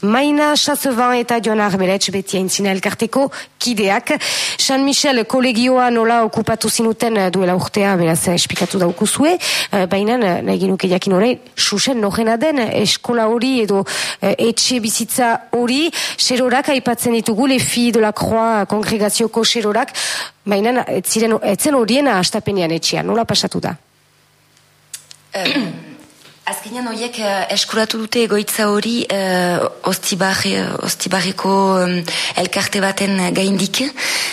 Maina Chasevan eta Joan Arberetz beti aintzina elkarteko kideak. San Michel kolegioa nola okupatu zinuten duela urtea, beraz, espikatu daukuzue, baina nahi ginuke jakin horrein, susen nogena den eskola hori edo etxe bizitza hori, serorak aipatzen ditugu, lefi de la croix kongregazioko serorak, baina etzen horiena astapenean etxean, nola pasatu da? Azkenean horiek uh, eskuratu dute egoitza hori uh, ostibarriko um, elkarte baten gaindik.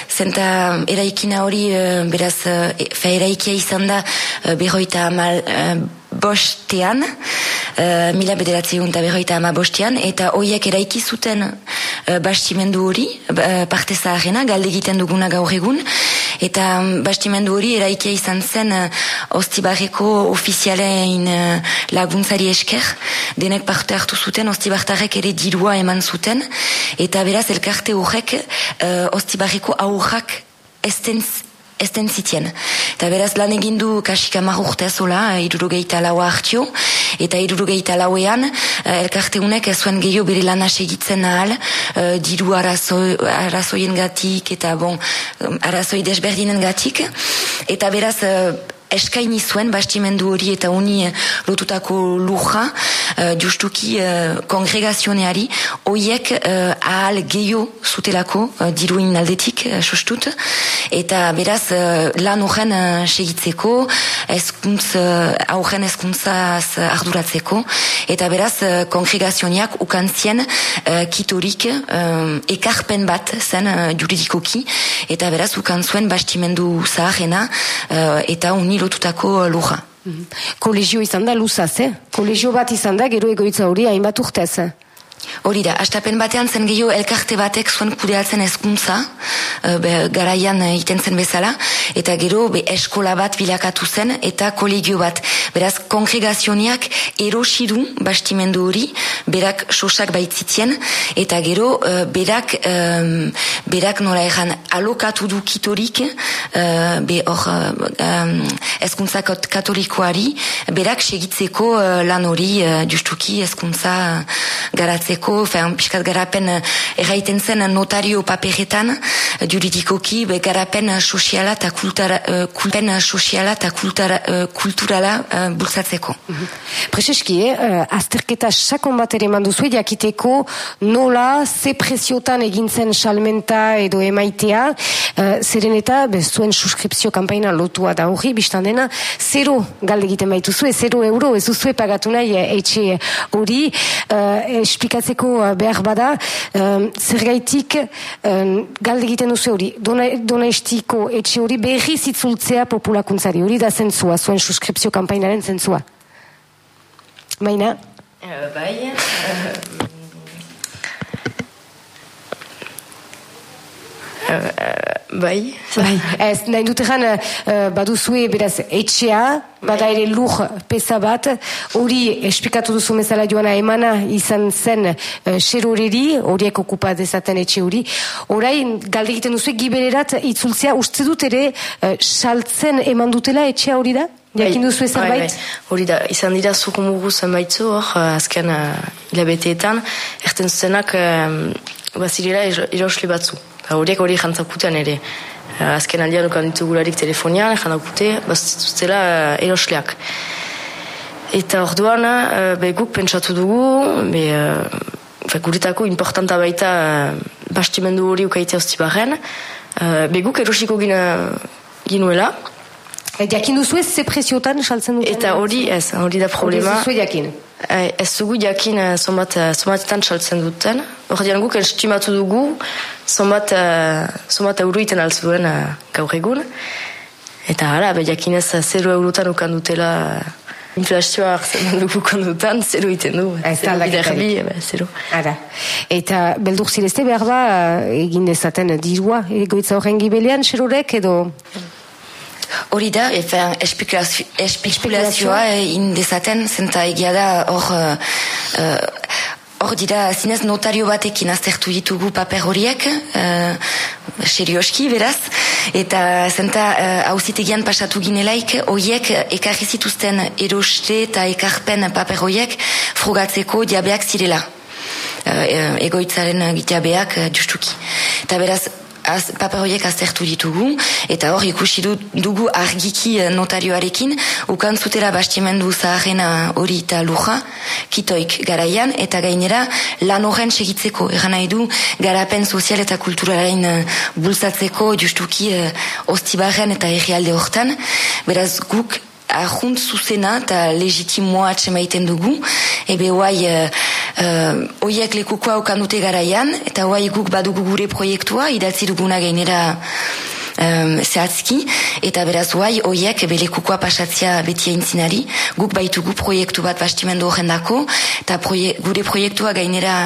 Zenta eraikina hori, uh, beraz, uh, fe eraikia izan da uh, berroita amal uh, bostean, uh, mila bederatzi eta berroita ama bostean, eta horiek eraiki zuten uh, bastimendu hori, uh, parte zaharrena, galde egiten duguna gaur egun, eta um, bastimendu hori eraikia izan zen uh, ostibarreko ofizialein uh, laguntzari esker, denek parte hartu zuten, ostibartarek ere dirua eman zuten, eta beraz elkarte horrek uh, ostibarreko aurrak estenz esten zitien. Eta beraz lan egin du kasik amar urtezola, irurugeita laua hartio, eta irurugeita lauean, uh, elkarte unek zuen gehiago bere lan egitzen ahal, uh, diru arazoi, arazoien gatik, eta bon, arazoi desberdinen gatik, eta beraz, uh, eskaini zuen bastimendu hori eta uni lotutako luja uh, justuki uh, kongregazioneari oiek ahal geio zutelako uh, diruin aldetik uh, sustut eta beraz uh, lan horren uh, segitzeko eskuntz, uh, aurren eskuntzaz arduratzeko eta beraz uh, kongregazioniak ukantzien uh, kitorik uh, ekarpen bat zen uh, juridikoki eta beraz ukantzuen bastimendu zaharena uh, eta uni lotutako lurra. Mm Kolegio izan da luzaz, eh? Kolegio bat izan da, gero egoitza hori hainbat urtez, eh? Hori da, astapen batean zen gehiago elkarte batek zuen kudeatzen ezkuntza, uh, garaian iten zen bezala, eta gero be, eskola bat bilakatu zen, eta kolegio bat. Beraz, kongregazioniak erosidu bastimendu hori, berak sosak baitzitien, eta gero berak, um, berak nola egan alokatu du kitorik, uh, be hor um, ezkuntza katolikoari, berak segitzeko uh, lan hori uh, justuki ezkuntza garatzen egiteko, fean, piskat garapen eh, erraiten zen notario paperetan, eh, juridikoki, be, garapen soziala eta kultara, uh, soziala eta kultara, kulturala bultzatzeko. Mm -hmm. Prezeski, eh, azterketa sakon bat ere manduzu, jakiteko nola, ze presiotan egintzen salmenta edo emaitea, uh, zeren eta, zuen suskripzio kampaina lotua da hori, biztan dena, zero galde egiten baituzu, zero euro, ez duzue pagatu nahi etxe hori, uh, esplikatzeko uh, behar bada, um, zergaitik um, galde egiten duzu hori, dona, estiko etxe hori berri zitzultzea populakuntzari, hori da zentzua, zuen suskripzio kampainaren zentzua. Maina? Uh, bai, uh, bai. bai. Ez, nahi dut egan, uh, baduzue, beraz, etxea, bada ere lur pesa bat, hori esplikatu duzu mezala joana emana izan zen uh, xeroreri, horiek okupa dezaten etxe hori. Horai, galde egiten duzu, gibererat itzultzea, uste dut ere, uh, saltzen eman dutela etxea hori da? Jakin duzu ezan bai, bait? Hori da, izan dira zurumugu zenbaitzu hor, azken uh, hilabeteetan, erten zuzenak, uh, bazirela erosle batzu. Horiek hori jantzakutean ere. Eh, azken aldean ukan ditugularik telefonian, jantzakute, bazituztela uh, erosleak. Eta orduan, uh, be guk pentsatu dugu, be, uh, guretako importanta baita bastimendu hori ukaitea hosti barren, uh, be guk erosiko gina, ginuela. Jakin duzu ez ze presiotan saltzen duten? Eta hori ez, hori da problema. Hori jakin? Ez dugu jakin sombatetan saltzen duten. Hori guk estimatu dugu, zonbat, zonbat euro iten altzuen gaur egun. Eta hala, be jakinez zero eurotan ukan dutela inflazioa hartzen dugu kondutan, zero iten du. Ez da zero. Ara. Eta beldur zirezte behar da egin dezaten dirua, egoitza horren gibelean, xerorek edo... Hori da, efen, espekulazioa indezaten, zenta egia da hor... Uh, Hor dira, zinez notario batekin aztertu ditugu paper horiek, uh, serioski beraz, eta zenta hauzitegian uh, pasatu ginelaik, horiek ekarri zituzten eroste eta ekarpen paper horiek frugatzeko diabeak zirela. egoitzaren gitabeak justuki. Eta beraz, az, paper horiek aztertu ditugu, eta hor ikusi dugu argiki eh, notarioarekin, ukan zutera bastimendu zaharrena hori eta luja, kitoik garaian, eta gainera lan horren segitzeko, eran nahi du, garapen sozial eta kulturaren uh, bultzatzeko justuki uh, ostibarren eta errealde hortan, beraz guk ahunt zuzena eta legitimoa atxemaiten dugu, ebe guai uh, uh, oiek lekukoa okan dute garaian, eta guai guk badugu gure proiektua, idatzi duguna gainera um, zehatzki, eta beraz guai oiek belekukoa pasatzia beti aintzinari, guk baitugu proiektu bat bastimendu horren dako, eta gure proiektua gainera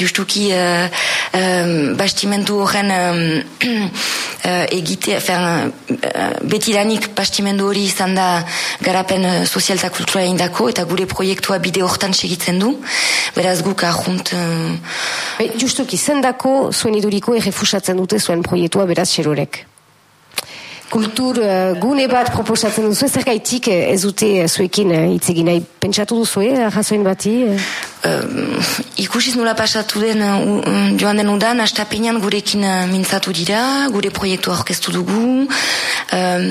justuki uh, um, bastimendu horren um, egite, fer, uh, beti danik bastimendu hori izan da garapen uh, sozial eta kultura indako, eta gure proiektua bide hortan segitzen du, beraz guk ahunt... Uh... Justuki, zendako zuen iduriko errefusatzen dute zuen proiektua beraz xerorek? kultur uh, gune bat proposatzen duzu, zer gaitik eh, ez dute uh, zuekin hitz egin nahi pentsatu duzu, eh, bati? Uh, ikusiz nola pasatu den uh, joan den udan, astapenean gurekin uh, mintzatu dira, gure proiektu aurkeztu dugu, um,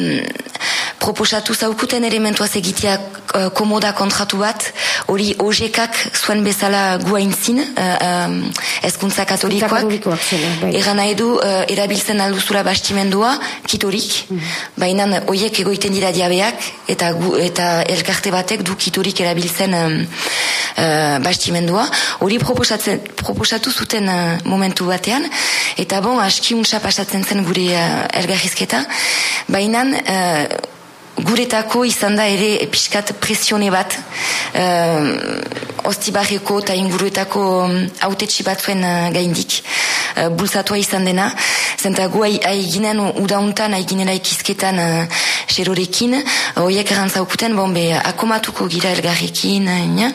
proposatu zaukuten elementuaz egitea uh, komoda kontratu bat, hori ojekak zuen bezala guaintzin, uh, um, ezkuntza katolikoak, bai. eran nahi du uh, erabiltzen alduzura bastimendua, kitorik, Baina hoiek egoiten dira diabeak eta gu, eta elkarte batek du kiturik erabiltzen um, uh, bastimendua. Hori proposatu zuten uh, momentu batean eta bon aski pasatzen zen gure uh, elgarrizketa. Baina uh, guretako izan da ere pixkat presione bat uh, ostibarreko eta inguruetako um, autetxi batzuen uh, gaindik uh, bulzatua izan dena. Zenta gu haiginen udauntan haiginera ikizketan uh, xerorekin horiek erantzaukuten bon be akomatuko gira elgarrekin uh,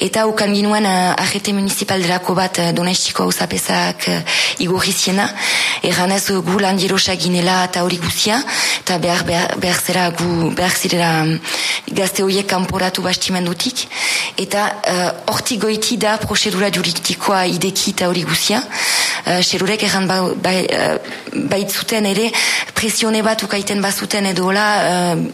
eta ukan ginuen uh, arrete municipal delako bat uh, donestiko hau zapezak uh, igorriziena erranez uh, gu lan ginela eta hori guzia eta behar, behar, behar zera gu behar zirela um, gazte horiek kanporatu bastimendutik. Eta horti uh, goiti da prosedura juridikoa ideki eta hori guzia. Uh, xerurek erran ba, ba, uh, baitzuten ere presione bat ukaiten bazuten edo hola uh,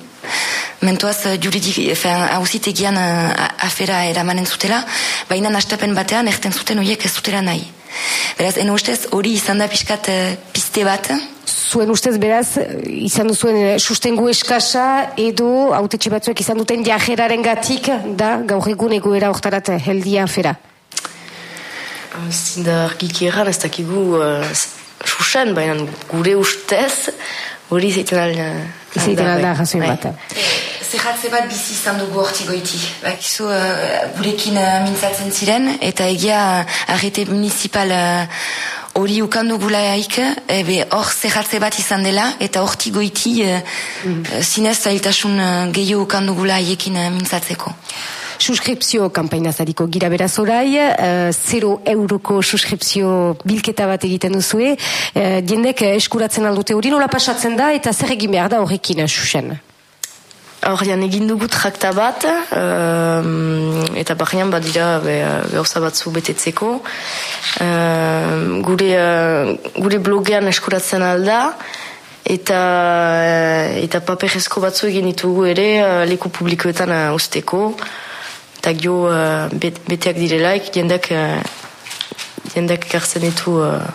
mentoaz juridik, hausitegian afera eramanen zutela, baina nastapen batean erten zuten horiek ez zutela nahi. Beraz, eno ustez, hori izan da pixkat piste bat, zuen ustez beraz izan duzuen eh, sustengu eskasa edo autetxe batzuek izan duten jajeraren gatik da gaur egun egoera oktarat heldia fera? Zinda argiki erran ez dakigu uh, susen, baina gure ustez hori zeiten alda. Zeiten alda jasoin bai. bat. Zerratze bat bizi izan dugu horti goiti. Bakizu, uh, gurekin uh, mintzatzen ziren, eta egia arrete municipal hori ukandu gulaik, ebe hor zerratze bat izan dela, eta horti goiti e, mm. zinez zailtasun eh, gehiago ukandu gulaiekin mintzatzeko. Suskripzio kampaina zariko gira beraz orai, uh, zero euroko suskripzio bilketa bat egiten duzue, uh, diendek eskuratzen aldute hori nola pasatzen da, eta zer egin behar da horrekin, susen? Horrean egin dugu trakta bat, um, eta barrian badira gauza batzu betetzeko. Uh, gure, uh, gure blogean eskuratzen alda, eta, eta paperezko batzu egin ditugu ere uh, leku publikoetan uh, usteko. Eta gio uh, beteak direlaik, jendek, uh, jendek kartzen ditu... Uh,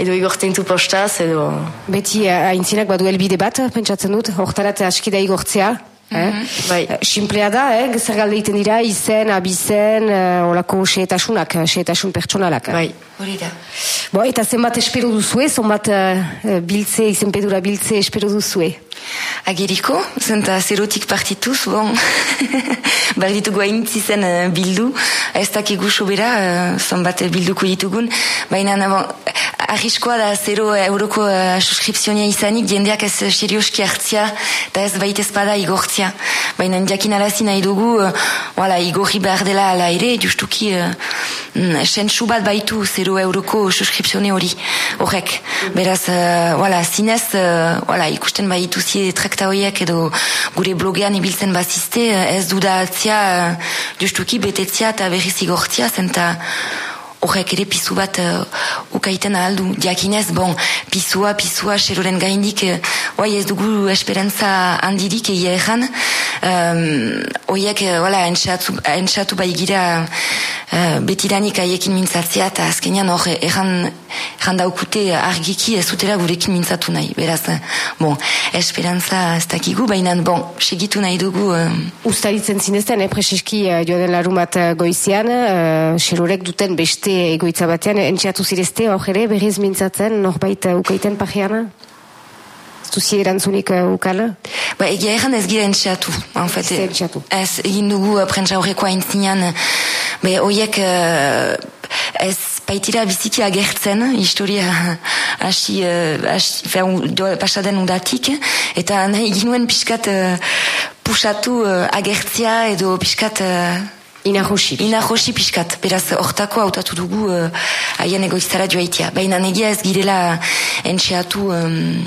edo igortzen du postaz, edo... Beti haintzinak uh, badu elbide bat, pentsatzen dut, hortarat askida igortzea. Eh? bai. Eh, simplea da, eh? zer galde iten dira, izen, abizen, uh, olako seetasunak, seetasun pertsonalak. Bai, hori da. Bo, eta zenbat espero duzue, zenbat uh, biltze, izen pedura biltze espero duzue? Ageriko, zenta zerotik partituz, bon, bar ditugu hainitzi zen uh, bildu, ez dakigu sobera, uh, zonbat bilduko ditugun, baina, bon, arriskoa da zero euroko uh, suskripzionia izanik, jendeak ez serioski hartzia, eta ez baita espada igortzia. Baina jakin arazi nahi dugu, uh, wala, igorri behar dela ala ere, justuki, uh, sentsu bat baitu zero euroko suskripzione hori, horrek. Beraz, uh, wala, zinez, uh, wala, ikusten baitu zie trakta horiek edo gure blogean ibiltzen bazizte, ez duda atzia, uh, justuki betetzia eta berriz igortzia, zenta, horrek ere pizu bat uh, ukaiten ahaldu. Diakinez, bon, pizua, pizua, xeroren gaindik, uh, ez dugu esperantza handirik egia ezan. Um, oiek, uh, entsatu, bai gira uh, betiranik aiekin mintzatzea, eta azkenean hor, erran, daukute argiki ez dutela gurekin mintzatu nahi. Beraz, bon, esperantza ez dakigu, baina, bon, segitu nahi dugu. Um... Uztaritzen zinezten, eh, preseski uh, joan larumat goizian, uh, xerorek duten beste egoitza batean, entxeatu zirezte, hor ere, berriz mintzatzen, norbait uh, ukaiten pajeana? Zuzi erantzunik uh, ukala? Ba, egia erran ez gira entxeatu. Ez, egin dugu uh, prentsa horreko haintzinean, be, oiek, uh, ez baitira biziki agertzen, historia hasi, uh, pasaden udatik, eta nahi ginuen pixkat uh, pusatu uh, agertzia edo pixkat... Uh, Inahosi. Inahosi pixkat. Beraz, hortako hautatu dugu uh, haien egoiztara joaitia. Baina negia ez girela entxeatu... Um,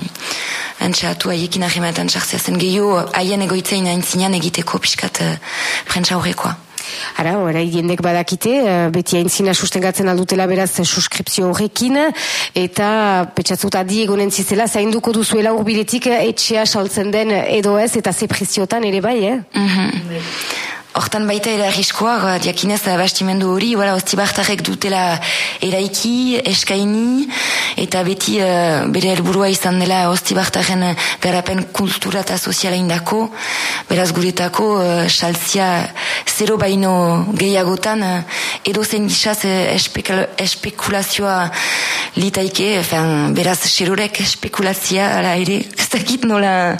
entxeatu haiekin ahimetan sartzea zen gehiago haien egoitzein aintzinean egiteko pixkat uh, prentsa horrekoa. Ara, orai jendek badakite, uh, beti aintzina sustengatzen aldutela beraz suskripzio horrekin, eta petxatzuta di egonen zizela, zainduko duzuela urbiletik etxea saltzen den edo ez, eta ze preziotan ere bai, eh? Mm Hortan baita ere arriskoa, diakinez bastimendu hori, wala, ostibartarek dutela eraiki, eskaini, eta beti uh, bere helburua izan dela ostibartaren garapen kultura eta soziala indako, beraz guretako uh, saltzia zero baino gehiagotan, uh, edo zen gisaz uh, espekulazioa litaike, beraz xerorek espekulazia, ala ere, ez dakit nola,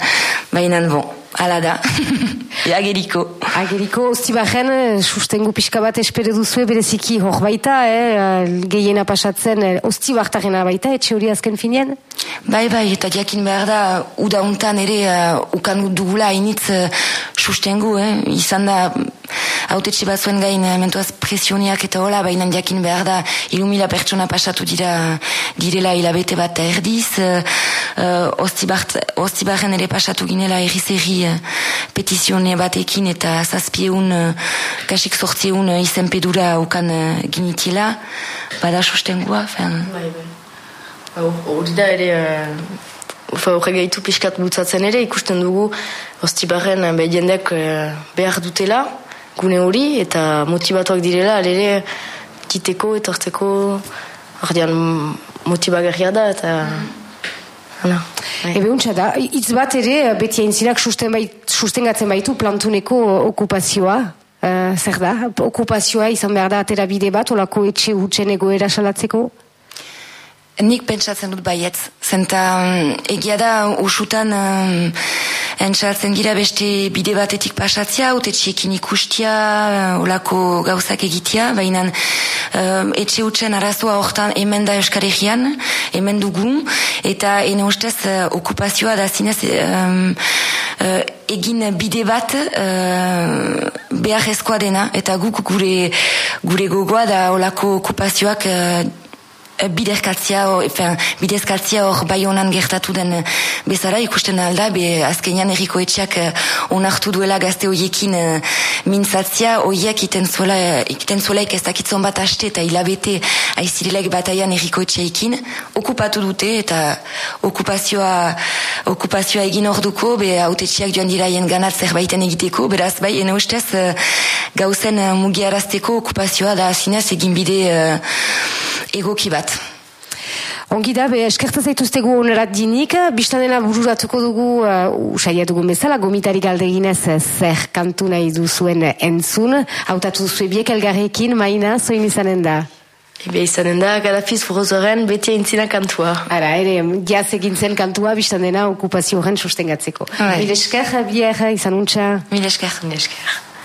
bainan bon. Hala da, ageriko. Ageriko, oztibaren, eh, sustengu pixka bat espere duzu bereziki hor baita, eh? gehiena pasatzen, eh, oztibartarena baita, etxe hori azken finean? Bai, bai, eta jakin behar da, uda untan ere, uh, ukan dugula hainitz uh, sustengu, eh? izan da, autetxe bat zuen gain eh, mentuaz presioniak eta hola, baina jakin behar da ilumila pertsona pasatu dira direla hilabete bat erdiz uh, ostibaren ere pasatu ginela erriz erri uh, petizione batekin eta zazpieun uh, kasik sortzieun uh, izen ukan uh, ginitila bada sustengua bai, bai. hori da ere horre gaitu pixkat butzatzen ere, ikusten dugu Ostibarren jendek behar dutela, gune hori eta motivatuak direla alere kiteko etortzeko ordean motibagarria da eta Hala. Ebe untsa da, itz bat ere beti aintzinak susten bait, sustengatzen baitu plantuneko okupazioa. Uh, zer da, okupazioa izan behar da atera bide bat, olako etxe hutzen egoera salatzeko? Nik pentsatzen dut baietz, zenta um, egia da usutan um, entzatzen gira beste bide batetik pasatzea, haute txiekin ikustia, uh, olako gauzak egitea, baina um, etxe utzen arazoa hortan hemen da euskaregian, hemen dugu, eta ene ustez uh, okupazioa da zinez um, uh, egin bide bat uh, behar dena, eta guk gure, gure gogoa da olako okupazioak uh, Eh, bidezkatzia bidezkatzia hor bai honan gertatu den eh, bezala ikusten alda be azkenean erriko etxeak eh, onartu duela gazte hoiekin mintzatzia hoiek iten zuela iten zuela ez dakitzon bat aste eta hilabete aizirelek bataian erriko etxeekin. Okupatu dute eta okupazioa okupazioa egin orduko be autetxiak joan diraien ganat zerbaiten egiteko. Beraz bai ene ustez gauzen mugiarazteko okupazioa da zinez egin bide egoki bat. Ongi da, be, eskertza zaituztegu onerat dinik, biztanena bururatuko dugu, uh, usaila dugu bezala, gomitari galdeginez zer kantu nahi duzuen entzun, hautatu duzue biek elgarrekin, maina, zoin izanen da? Ebe izanen da, gadafiz furozoren, beti aintzina kantua. Ara, ere, jaz egin zen kantua, biztanena okupazio horren sustengatzeko. Mil esker, bier, izan untxa. Mil esker. Mil esker.